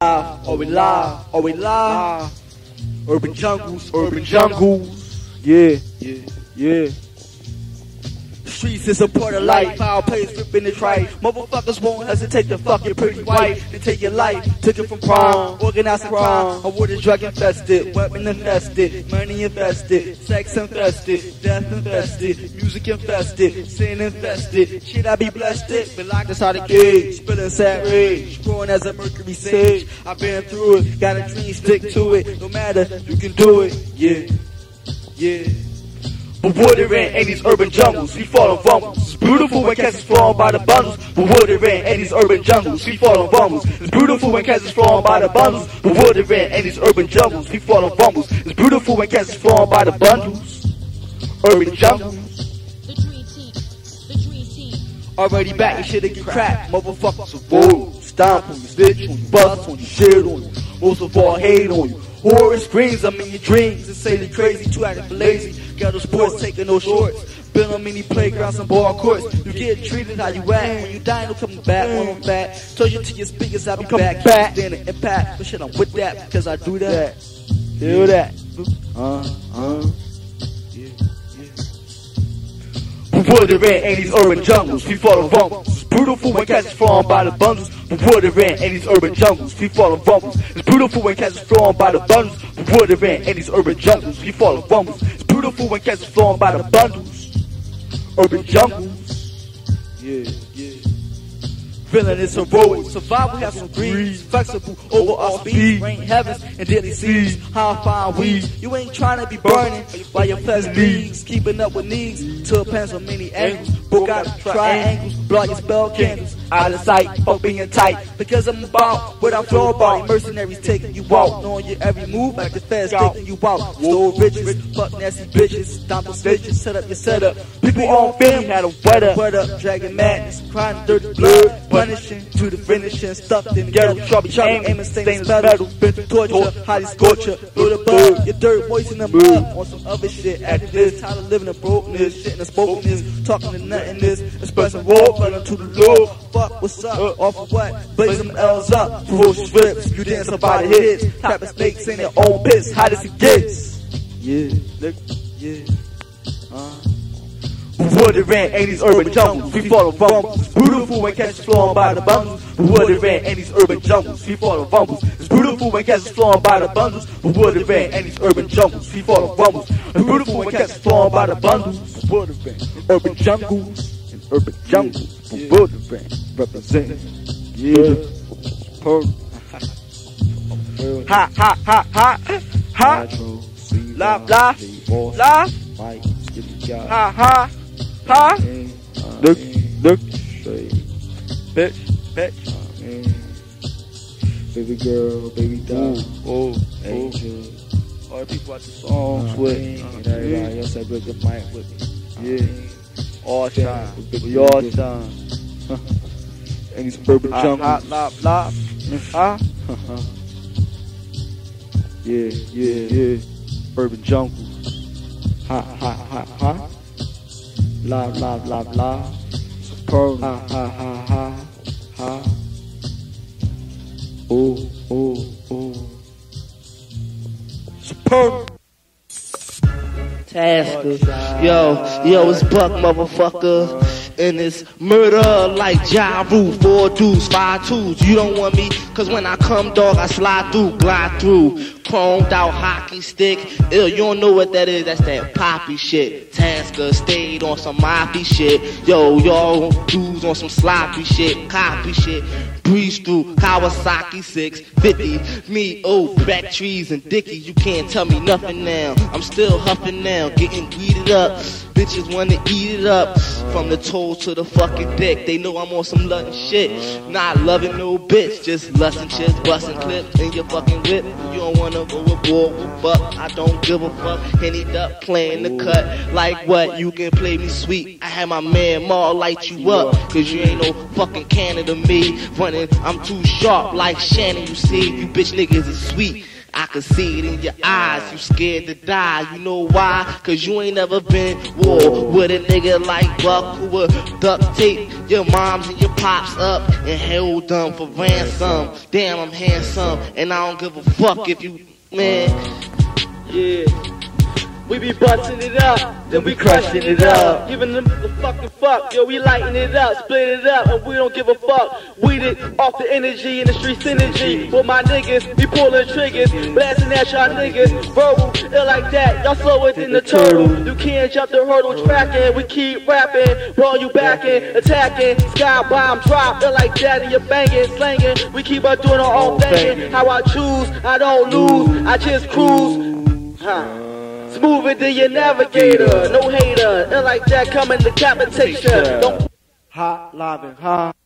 Are we live? Are we live? Urban jungles, urban jungles. Yeah, yeah, yeah. Streets is a part of life. Foul plays ripping it right. Motherfuckers won't hesitate to fuck your pretty wife. They take your life, took it from prom. Organized crime. A war is drug infested, weapon infested, money infested, sex infested, death infested, music infested, sin infested. Shit, I be blessed it, but locked inside a cage. Spilling sad rage, growing as a mercury sage. I've been through it, got a dream, stick to it. No matter, you can do it. Yeah, yeah. But wandering in these urban jungles, we fall on fumbles. It's beautiful when cats is flowing by the bundles. But wandering in these urban jungles, we fall on fumbles. It's beautiful when cats is flowing by the bundles. But wandering in these urban jungles, we fall on fumbles. It's beautiful when cats is flowing by the bundles. Urban jungles. Already back, you shit'll get cracked. Motherfuckers will roll, stomp on you, stitch on you, bust on you, shit on you. Most of all, hate on you. Horror screams, I'm in your dreams. And say crazy, too acting lazy. Ghetto sports, taking no shorts. Been on many playgrounds and ball courts. You get treated how you act. When you die, no coming back. When I'm back, told you to your speakers, I'll be back. back. Then the impact, but shit, I'm with that because I do that. Do that. Uh, uh. Wandering in these urban jungles, we fall on fumbles. It's beautiful when cats flowing by the bundles. But wandering in these urban jungles, we fall on fumbles. It's beautiful when cats flowing by the bundles. But wandering in these urban jungles, we fumbles. It's beautiful when cats is flowing by the bundles. Urban jungles. Yeah, yeah. Feeling it's heroic. Survival has some breeze. Flexible over our speed. Rain heavens and daily seas. High fine weeds. You ain't trying to be burning while your flesh bleeds. Keeping up with needs. Till pants on many angles. Broke out triangles. Blow your spell candles. Out of sight. Fuck being tight. Because I'm about I flow about. Mercenaries taking you out. Knowing your every move like the feds taking you out. Stole riches. Fuck nasty bitches. Stomp the bitches. Set up your setup. People on film had a wet up. Wet up. Dragon madness. Crying dirty blood. Punishing to the finishing. Stuffed in ghetto. Trouble. Trouble. Aiming stainless metal. Been through torture. Highly scorcher. Through the bug. Your dirt moist in the mud. On some other shit. After this. Tired of living in brokenness. Shit in the spokenness. Talking to nothingness. Expressing war. Running to the Lord. Fuck, what's up? Off of what? Blaze them L's up. Ferocious rips. You dance about hits. Tapping snakes in their own pits. Hot as it gets. Yeah. Look. Yeah. Uh. Wandering in these urban jungles, we fall on fumbles. Beautiful when cats is flowing by the bundles. Wandering in these urban jungles, we fall on fumbles. It's beautiful when cats is flowing by the bundles. Wandering in these urban jungles, we fall on fumbles. It's beautiful when cats is flowing by the bundles. Wandering urban jungles and urban jungles. Wandering represent. Yeah. Ha ha ha ha ha. La la la. Ha ha. Ha? Look, look. Bitch, bitch. Baby girl, baby doll, Oh, oh. angel. All the people at the songs Uh, with. and everybody else that break the mic with me. Yeah. All shine. We all shine. And these urban Hot, jungles. hot, lop, lop. Huh? Yeah, yeah, Yeah. Urban jungle. ha, ha, ha, ha. La, la, la, la. Superb. Ha, ha, ha, ha, ha. Oh, oh, oh. Superb. Tasker. Yo, yo, it's Buck, motherfucker. And it's murder like Ja Rule. Four dudes, five twos. You don't want me, cause when I come, dog, I slide through, glide through. Chromed out hockey stick. Ew, you don't know what that is. That's that poppy shit. Tasker stayed on some moppy shit. Yo, y'all dudes on some sloppy shit. Copy shit. Breeze through Kawasaki 650. Me, oh, back trees and Dicky. You can't tell me nothing now. I'm still huffing now, getting heated up. Bitches wanna eat it up. From the toes to the fucking dick. They know I'm on some luttin' shit. Not loving no bitch, just lustin' chicks, bustin' clips in your fucking whip. You don't wanna go with Buck. I don't give a fuck. Henny up playing the cut. Like what? You can play me sweet. I had my man Maul light you up. Cause you ain't no fucking to me. Running, I'm too sharp like Shannon, you see. You bitch niggas is sweet. I can see it in your eyes. You scared to die. You know why? Cause you ain't never been war with a nigga like Buck who would duct tape your moms and your pops up and held them for ransom. Damn, I'm handsome, and I don't give a fuck if you, man. Yeah. We be busting it up, then we crushing it up. Giving them the fucking fuck, yo, we lighting it up, split it up, and we don't give a fuck. We did off the energy in the street synergy. With my niggas, we pulling triggers, blasting at y'all niggas. Verbal, ill like that, y'all slower than the turtle. You can't jump the hurdle tracking, we keep rapping, roll you backing, attacking, sky bomb drop, ill like that, and you're banging, slanging. We keep on doing our own thing. How I choose, I don't lose, I just cruise. Huh. Smoother than your navigator, no hater, and like that coming to decapitation. Don't Hot, and hot.